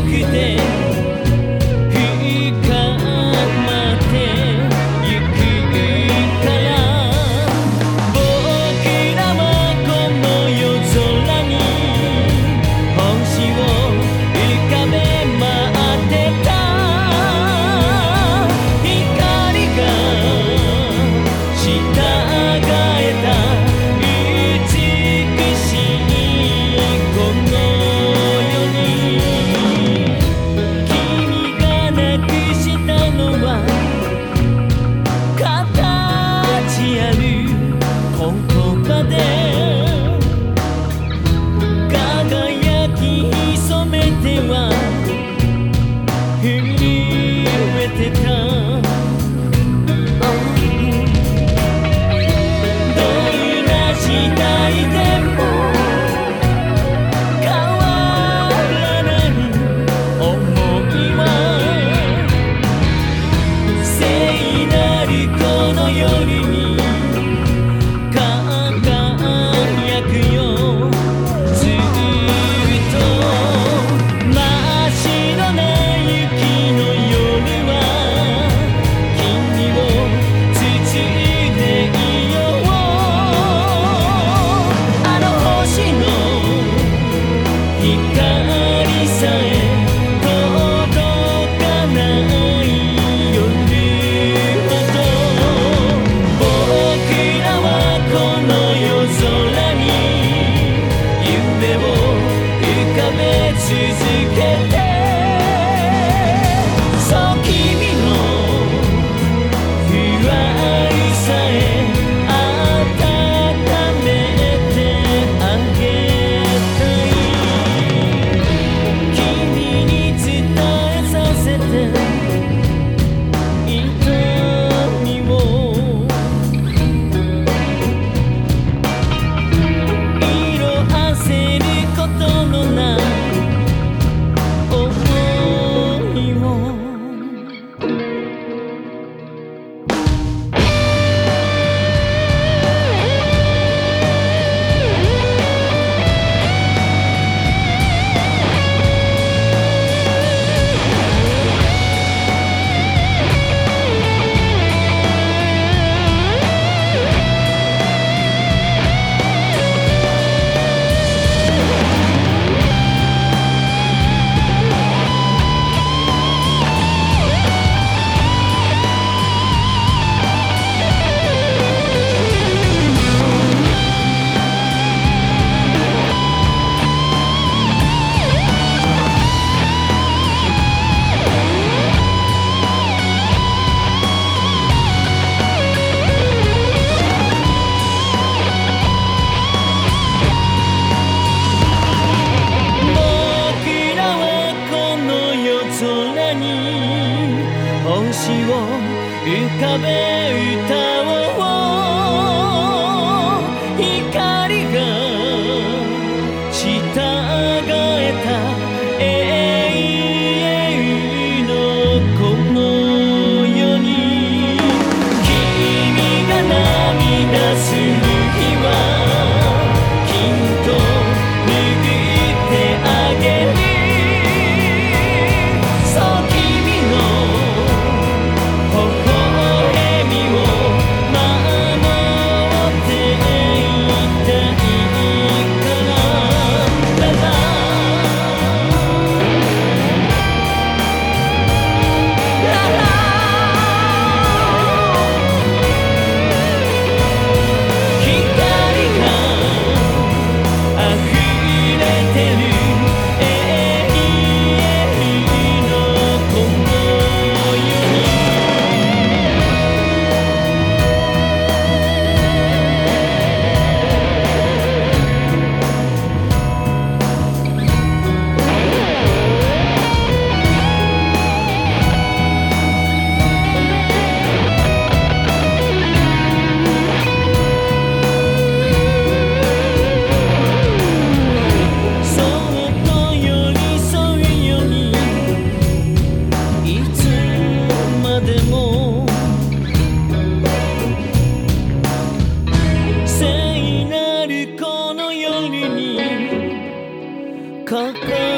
くて kisses 浮かべた Come.